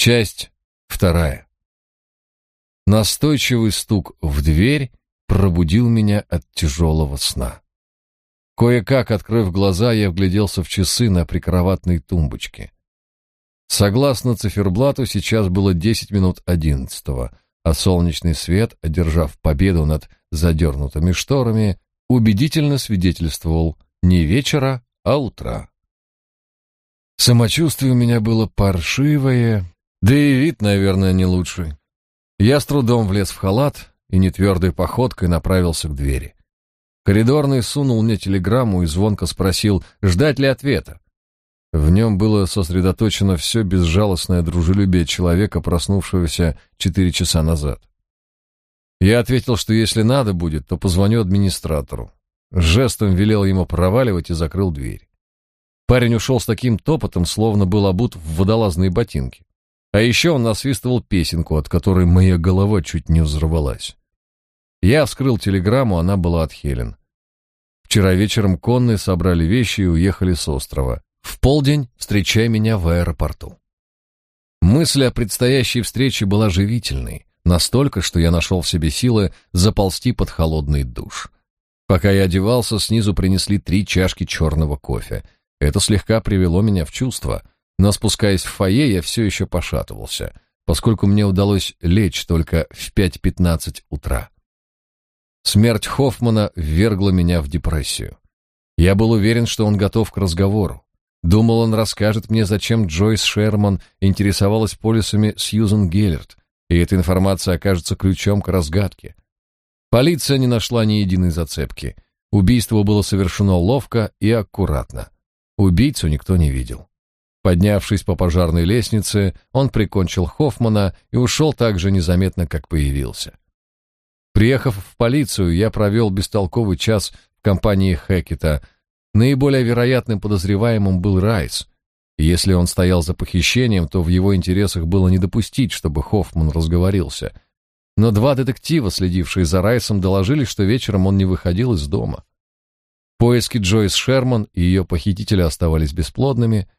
Часть вторая. Настойчивый стук в дверь пробудил меня от тяжелого сна. Кое-как, открыв глаза, я вгляделся в часы на прикроватной тумбочке. Согласно циферблату, сейчас было десять минут одиннадцатого, а солнечный свет, одержав победу над задернутыми шторами, убедительно свидетельствовал не вечера, а утра. Самочувствие у меня было паршивое, да и вид, наверное, не лучший. Я с трудом влез в халат и нетвердой походкой направился к двери. Коридорный сунул мне телеграмму и звонко спросил, ждать ли ответа. В нем было сосредоточено все безжалостное дружелюбие человека, проснувшегося четыре часа назад. Я ответил, что если надо будет, то позвоню администратору. Жестом велел ему проваливать и закрыл дверь. Парень ушел с таким топотом, словно был обут в водолазные ботинки. А еще он насвистывал песенку, от которой моя голова чуть не взорвалась. Я вскрыл телеграмму, она была от Хелен. Вчера вечером конные собрали вещи и уехали с острова. В полдень встречай меня в аэропорту. Мысль о предстоящей встрече была живительной, настолько, что я нашел в себе силы заползти под холодный душ. Пока я одевался, снизу принесли три чашки черного кофе. Это слегка привело меня в чувство — но спускаясь в фойе, я все еще пошатывался, поскольку мне удалось лечь только в 5.15 утра. Смерть Хоффмана ввергла меня в депрессию. Я был уверен, что он готов к разговору. Думал, он расскажет мне, зачем Джойс Шерман интересовалась полисами Сьюзен Геллерт, и эта информация окажется ключом к разгадке. Полиция не нашла ни единой зацепки. Убийство было совершено ловко и аккуратно. Убийцу никто не видел. Поднявшись по пожарной лестнице, он прикончил Хоффмана и ушел так же незаметно, как появился. Приехав в полицию, я провел бестолковый час в компании Хекета. Наиболее вероятным подозреваемым был Райс. если он стоял за похищением, то в его интересах было не допустить, чтобы Хоффман разговорился. Но два детектива, следившие за Райсом, доложили, что вечером он не выходил из дома. Поиски Джойс Шерман и ее похитителя оставались бесплодными —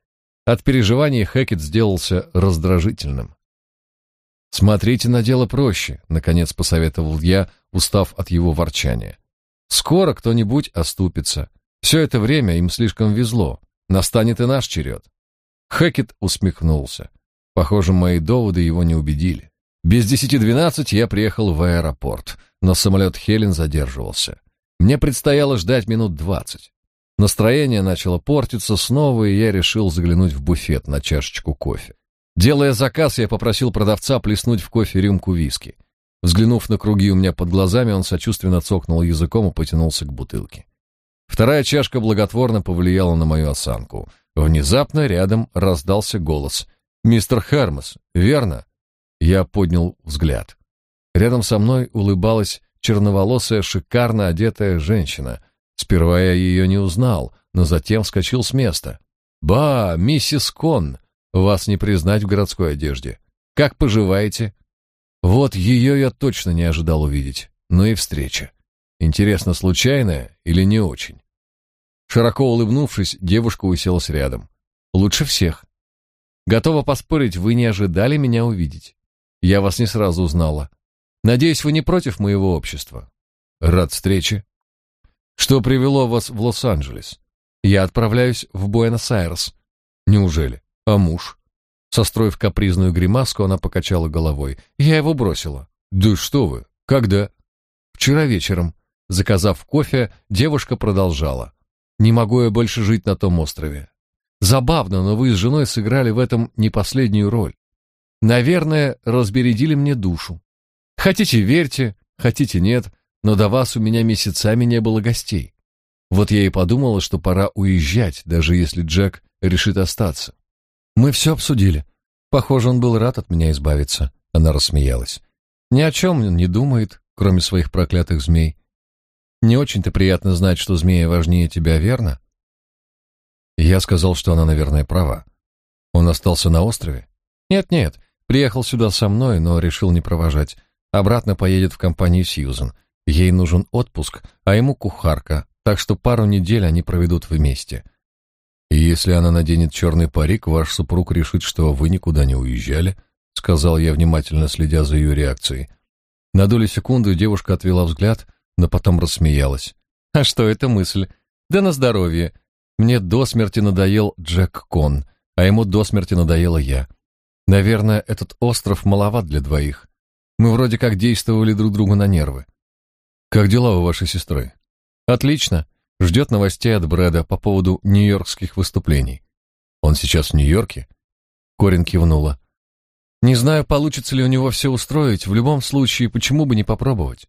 от переживаний Хэкет сделался раздражительным. «Смотрите на дело проще», — наконец посоветовал я, устав от его ворчания. «Скоро кто-нибудь оступится. Все это время им слишком везло. Настанет и наш черед». Хэкет усмехнулся. Похоже, мои доводы его не убедили. Без десяти двенадцать я приехал в аэропорт, но самолет Хелен задерживался. Мне предстояло ждать минут двадцать. Настроение начало портиться снова, и я решил заглянуть в буфет на чашечку кофе. Делая заказ, я попросил продавца плеснуть в кофе рюмку виски. Взглянув на круги у меня под глазами, он сочувственно цокнул языком и потянулся к бутылке. Вторая чашка благотворно повлияла на мою осанку. Внезапно рядом раздался голос. «Мистер Хермес, верно?» Я поднял взгляд. Рядом со мной улыбалась черноволосая, шикарно одетая женщина — Сперва я ее не узнал, но затем вскочил с места. «Ба, миссис Кон, вас не признать в городской одежде. Как поживаете?» Вот ее я точно не ожидал увидеть. Ну и встреча. Интересно, случайная или не очень? Широко улыбнувшись, девушка уселась рядом. Лучше всех. Готова поспорить, вы не ожидали меня увидеть. Я вас не сразу узнала. Надеюсь, вы не против моего общества. Рад встрече. Что привело вас в Лос-Анджелес? Я отправляюсь в Буэнос-Айрес. Неужели? А муж? Состроив капризную гримаску, она покачала головой. Я его бросила. Да что вы? Когда? Вчера вечером. Заказав кофе, девушка продолжала. Не могу я больше жить на том острове. Забавно, но вы с женой сыграли в этом не последнюю роль. Наверное, разбередили мне душу. Хотите верьте, хотите нет, но до вас у меня месяцами не было гостей. Вот я и подумала, что пора уезжать, даже если Джек решит остаться. Мы все обсудили. Похоже, он был рад от меня избавиться. Она рассмеялась. Ни о чем он не думает, кроме своих проклятых змей. Не очень-то приятно знать, что змея важнее тебя, верно? Я сказал, что она, наверное, права. Он остался на острове? Нет-нет, приехал сюда со мной, но решил не провожать. Обратно поедет в компанию Сьюзен. Ей нужен отпуск, а ему кухарка, так что пару недель они проведут вместе. И если она наденет черный парик, ваш супруг решит, что вы никуда не уезжали, сказал я, внимательно следя за ее реакцией. На долю секунды девушка отвела взгляд, но потом рассмеялась. «А что это мысль? Да на здоровье. Мне до смерти надоел Джек Кон, а ему до смерти надоела я. Наверное, этот остров маловат для двоих. Мы вроде как действовали друг другу на нервы. Как дела у вашей сестры? Отлично. Ждет новостей от Брэда по поводу нью-йоркских выступлений. Он сейчас в Нью-Йорке? Корин кивнула. Не знаю, получится ли у него все устроить, в любом случае, почему бы не попробовать?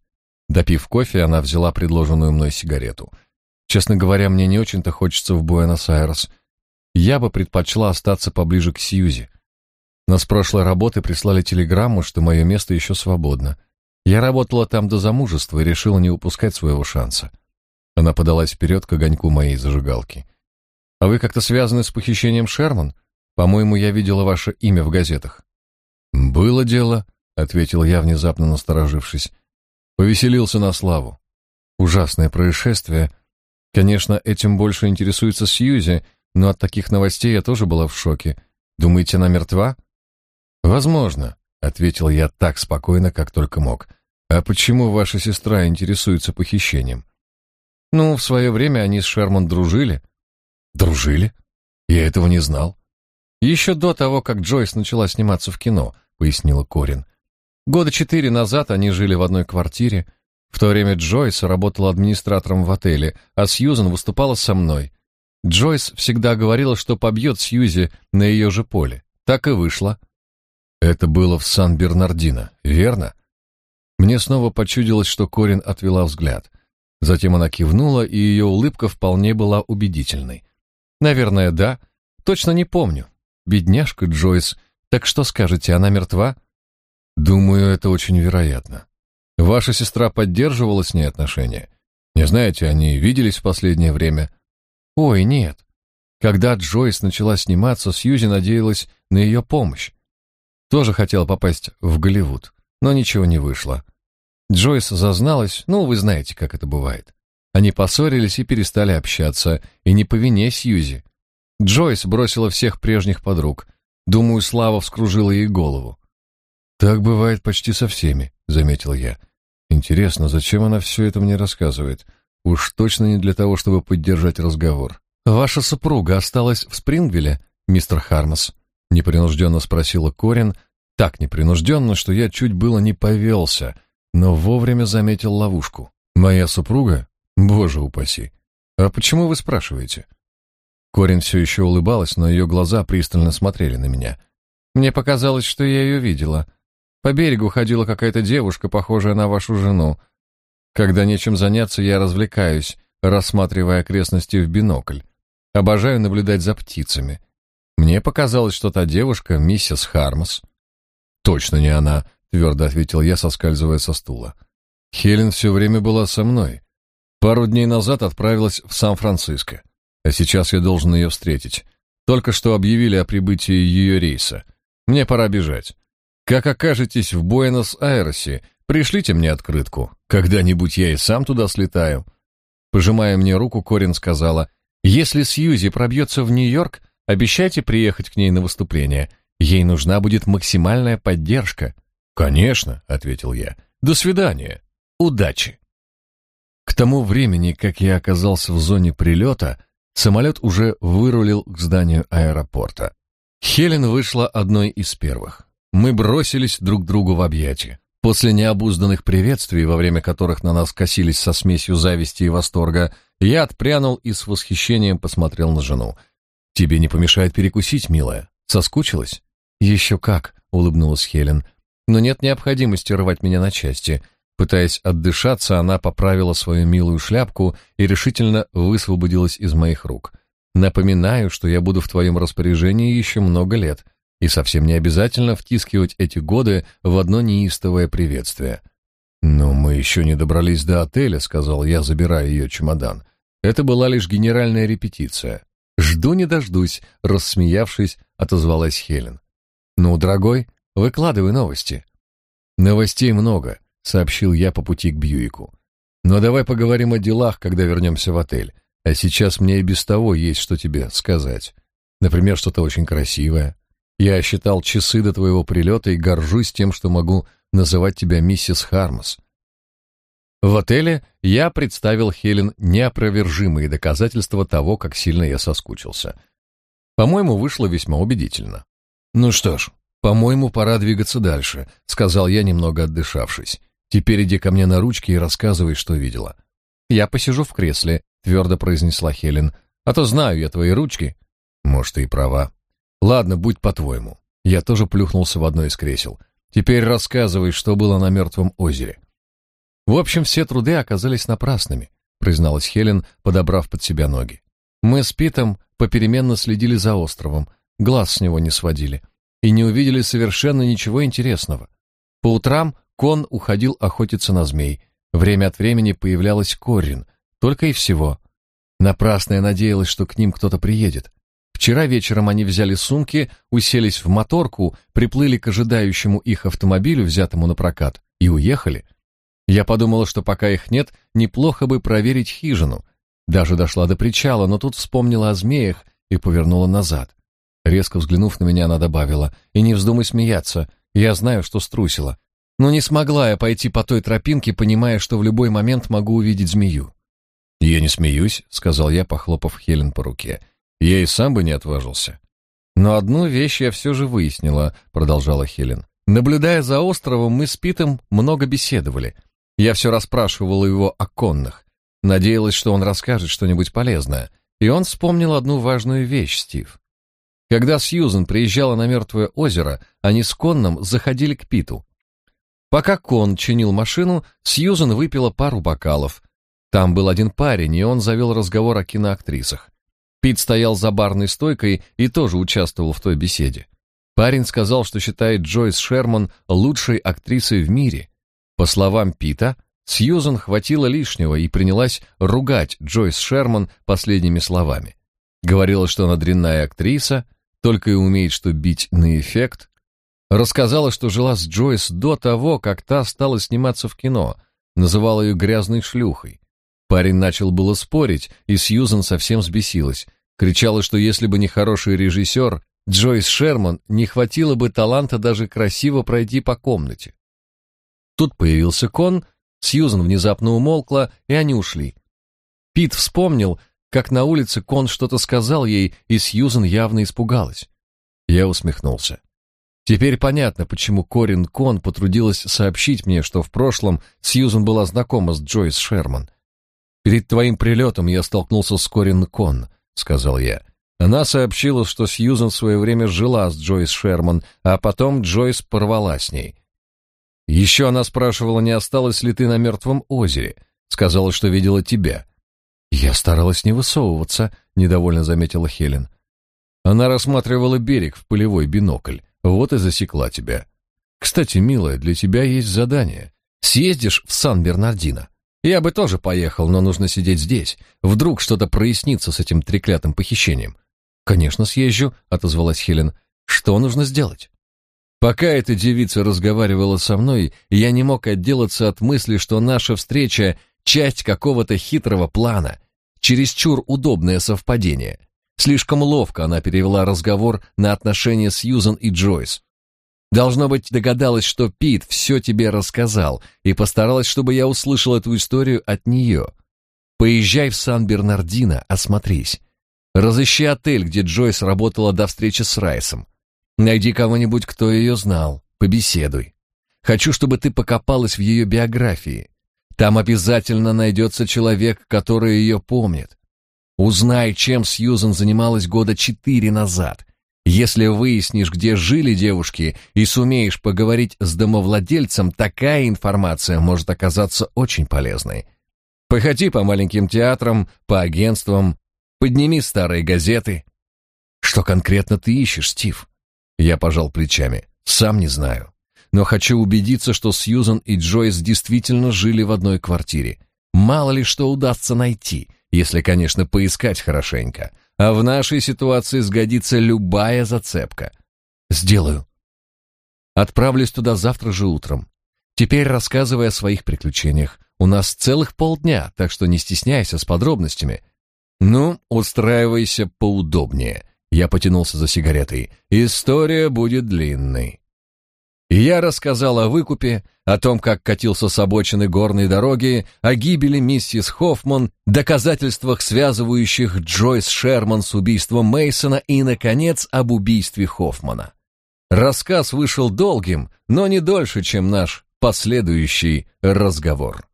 Допив кофе, она взяла предложенную мной сигарету. Честно говоря, мне не очень-то хочется в Буэнос-Айрес. Я бы предпочла остаться поближе к Сьюзи. Но с прошлой работы прислали телеграмму, что мое место еще свободно. Я работала там до замужества и решила не упускать своего шанса. Она подалась вперед к огоньку моей зажигалки. «А вы как-то связаны с похищением Шерман? По-моему, я видела ваше имя в газетах». «Было дело», — ответил я, внезапно насторожившись. «Повеселился на славу. Ужасное происшествие. Конечно, этим больше интересуется Сьюзи, но от таких новостей я тоже была в шоке. Думаете, она мертва?» «Возможно», — ответил я так спокойно, как только мог. «А почему ваша сестра интересуется похищением?» «Ну, в свое время они с Шерман дружили». «Дружили? Я этого не знал». «Еще до того, как Джойс начала сниматься в кино», — пояснила Корин. «Года четыре назад они жили в одной квартире. В то время Джойс работала администратором в отеле, а Сьюзен выступала со мной. Джойс всегда говорила, что побьет Сьюзи на ее же поле. Так и вышло». «Это было в Сан-Бернардино, верно?» Мне снова почудилось, что Корин отвела взгляд. Затем она кивнула, и ее улыбка вполне была убедительной. Наверное, да. Точно не помню. Бедняжка Джойс. Так что скажете, она мертва? Думаю, это очень вероятно. Ваша сестра поддерживала с ней отношения? Не знаете, они виделись в последнее время? Ой, нет. Когда Джойс начала сниматься, Сьюзи надеялась на ее помощь. Тоже хотела попасть в Голливуд, но ничего не вышло. Джойс зазналась, ну, вы знаете, как это бывает. Они поссорились и перестали общаться, и не по вине Сьюзи. Джойс бросила всех прежних подруг. Думаю, Слава вскружила ей голову. «Так бывает почти со всеми», — заметил я. «Интересно, зачем она все это мне рассказывает? Уж точно не для того, чтобы поддержать разговор». «Ваша супруга осталась в Спрингвилле, мистер Хармас?» — непринужденно спросила Корин, так непринужденно, что я чуть было не повелся — но вовремя заметил ловушку. «Моя супруга? Боже упаси! А почему вы спрашиваете?» Корин все еще улыбалась, но ее глаза пристально смотрели на меня. «Мне показалось, что я ее видела. По берегу ходила какая-то девушка, похожая на вашу жену. Когда нечем заняться, я развлекаюсь, рассматривая окрестности в бинокль. Обожаю наблюдать за птицами. Мне показалось, что та девушка — миссис Хармас». «Точно не она», твердо ответил я, соскальзывая со стула. Хелен все время была со мной. Пару дней назад отправилась в Сан-Франциско, а сейчас я должен ее встретить. Только что объявили о прибытии ее рейса. Мне пора бежать. Как окажетесь в Буэнос-Айресе, пришлите мне открытку. Когда-нибудь я и сам туда слетаю. Пожимая мне руку, Корин сказала, «Если Сьюзи пробьется в Нью-Йорк, обещайте приехать к ней на выступление. Ей нужна будет максимальная поддержка». «Конечно», — ответил я. «До свидания. Удачи». К тому времени, как я оказался в зоне прилета, самолет уже вырулил к зданию аэропорта. Хелен вышла одной из первых. Мы бросились друг другу в объятия. После необузданных приветствий, во время которых на нас косились со смесью зависти и восторга, я отпрянул и с восхищением посмотрел на жену. «Тебе не помешает перекусить, милая? Соскучилась?» «Еще как», — улыбнулась Хелен но нет необходимости рвать меня на части. Пытаясь отдышаться, она поправила свою милую шляпку и решительно высвободилась из моих рук. Напоминаю, что я буду в твоем распоряжении еще много лет, и совсем не обязательно втискивать эти годы в одно неистовое приветствие. «Но мы еще не добрались до отеля», — сказал я, забирая ее чемодан. «Это была лишь генеральная репетиция». «Жду не дождусь», — рассмеявшись, отозвалась Хелен. «Ну, дорогой, Выкладывай новости. Новостей много, сообщил я по пути к Бьюику. Но давай поговорим о делах, когда вернемся в отель. А сейчас мне и без того есть что тебе сказать. Например, что-то очень красивое. Я считал часы до твоего прилета и горжусь тем, что могу называть тебя миссис Хармас. В отеле я представил Хелен неопровержимые доказательства того, как сильно я соскучился. По-моему, вышло весьма убедительно. Ну что ж, по-моему, пора двигаться дальше, сказал я, немного отдышавшись. Теперь иди ко мне на ручки и рассказывай, что видела. Я посижу в кресле, твердо произнесла Хелен. А то знаю я твои ручки. Может, ты и права. Ладно, будь по-твоему. Я тоже плюхнулся в одно из кресел. Теперь рассказывай, что было на мертвом озере. В общем, все труды оказались напрасными, призналась Хелен, подобрав под себя ноги. Мы с Питом попеременно следили за островом, глаз с него не сводили и не увидели совершенно ничего интересного. По утрам Кон уходил охотиться на змей. Время от времени появлялась Корин, только и всего. Напрасно я надеялась, что к ним кто-то приедет. Вчера вечером они взяли сумки, уселись в моторку, приплыли к ожидающему их автомобилю, взятому на прокат, и уехали. Я подумала, что пока их нет, неплохо бы проверить хижину. Даже дошла до причала, но тут вспомнила о змеях и повернула назад. Резко взглянув на меня, она добавила, «И не вздумай смеяться, я знаю, что струсила. Но не смогла я пойти по той тропинке, понимая, что в любой момент могу увидеть змею». «Я не смеюсь», — сказал я, похлопав Хелен по руке. Я и сам бы не отважился. Но одну вещь я все же выяснила, продолжала Хелен. Наблюдая за островом, мы с Питом много беседовали. Я все расспрашивала его о конных. Надеялась, что он расскажет что-нибудь полезное. И он вспомнил одну важную вещь, Стив. Когда Сьюзен приезжала на Мертвое озеро, они с Конном заходили к Питу. Пока Кон чинил машину, Сьюзен выпила пару бокалов. Там был один парень, и он завел разговор о киноактрисах. Пит стоял за барной стойкой и тоже участвовал в той беседе. Парень сказал, что считает Джойс Шерман лучшей актрисой в мире. По словам Пита, Сьюзан хватило лишнего и принялась ругать Джойс Шерман последними словами. Говорила, что она дрянная актриса, только и умеет что бить на эффект. Рассказала, что жила с Джойс до того, как та стала сниматься в кино, называла ее грязной шлюхой. Парень начал было спорить, и Сьюзан совсем взбесилась. Кричала, что если бы не хороший режиссер, Джойс Шерман не хватило бы таланта даже красиво пройти по комнате. Тут появился Кон, Сьюзан внезапно умолкла, и они ушли. Пит вспомнил, как на улице Кон что-то сказал ей, и Сьюзан явно испугалась. Я усмехнулся. Теперь понятно, почему Корин Кон потрудилась сообщить мне, что в прошлом Сьюзан была знакома с Джойс Шерман. «Перед твоим прилетом я столкнулся с Корин Кон», — сказал я. Она сообщила, что Сьюзен в свое время жила с Джойс Шерман, а потом Джойс порвала с ней. Еще она спрашивала, не осталось ли ты на мертвом озере. Сказала, что видела тебя. Я старалась не высовываться, недовольно заметила Хелен. Она рассматривала берег в полевой бинокль. Вот и засекла тебя. Кстати, милая, для тебя есть задание. Съездишь в Сан-Бернардино. Я бы тоже поехал, но нужно сидеть здесь. Вдруг что-то прояснится с этим треклятым похищением. Конечно, съезжу, отозвалась Хелен. Что нужно сделать? Пока эта девица разговаривала со мной, я не мог отделаться от мысли, что наша встреча часть какого-то хитрого плана, чересчур удобное совпадение. Слишком ловко она перевела разговор на отношения с Юзан и Джойс. Должно быть, догадалась, что Пит все тебе рассказал, и постаралась, чтобы я услышал эту историю от нее. Поезжай в Сан-Бернардино, осмотрись. Разыщи отель, где Джойс работала до встречи с Райсом. Найди кого-нибудь, кто ее знал, побеседуй. Хочу, чтобы ты покопалась в ее биографии. Там обязательно найдется человек, который ее помнит. Узнай, чем Сьюзен занималась года четыре назад, если выяснишь, где жили девушки, и сумеешь поговорить с домовладельцем, такая информация может оказаться очень полезной. Походи по маленьким театрам, по агентствам, подними старые газеты. Что конкретно ты ищешь, Стив? Я пожал плечами. Сам не знаю. Но хочу убедиться, что Сьюзан и Джойс действительно жили в одной квартире. Мало ли что удастся найти, если, конечно, поискать хорошенько. А в нашей ситуации сгодится любая зацепка. Сделаю. Отправлюсь туда завтра же утром. Теперь рассказывай о своих приключениях. У нас целых полдня, так что не стесняйся с подробностями. Ну, устраивайся поудобнее. Я потянулся за сигаретой. «История будет длинной». Я рассказал о выкупе, о том, как катился с обочины горной дороги, о гибели миссис Хоффман, доказательствах, связывающих Джойс Шерман с убийством Мейсона и, наконец, об убийстве Хоффмана. Рассказ вышел долгим, но не дольше, чем наш последующий разговор.